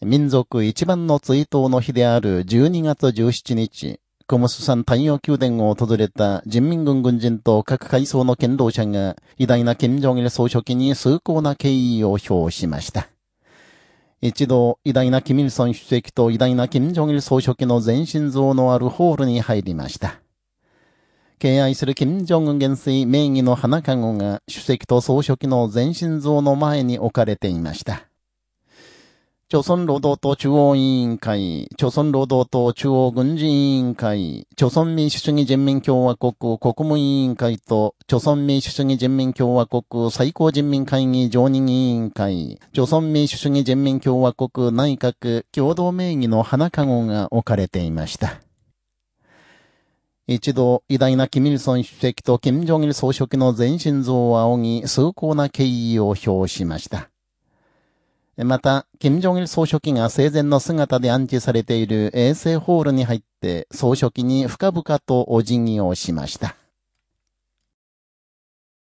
民族一番の追悼の日である12月17日、コムス山太陽宮殿を訪れた人民軍軍人と各階層の剣道者が偉大な金正日総書記に崇高な敬意を表しました。一度、偉大なキミルソン主席と偉大な金正日総書記の全身像のあるホールに入りました。敬愛する金正恩元帥名義の花籠が主席と総書記の全身像の前に置かれていました。朝鮮労働党中央委員会、朝鮮労働党中央軍事委員会、朝鮮民主主義人民共和国国務委員会と、朝鮮民主主義人民共和国最高人民会議常任委員会、朝鮮民主主義人民共和国内閣共同名義の花籠が置かれていました。一度、偉大なキミルソン主席とキム・ジョンイル総書記の全身像を仰ぎ、崇高な敬意を表しました。また、金正日総書記が生前の姿で安置されている衛星ホールに入って、総書記に深々とお辞儀をしました。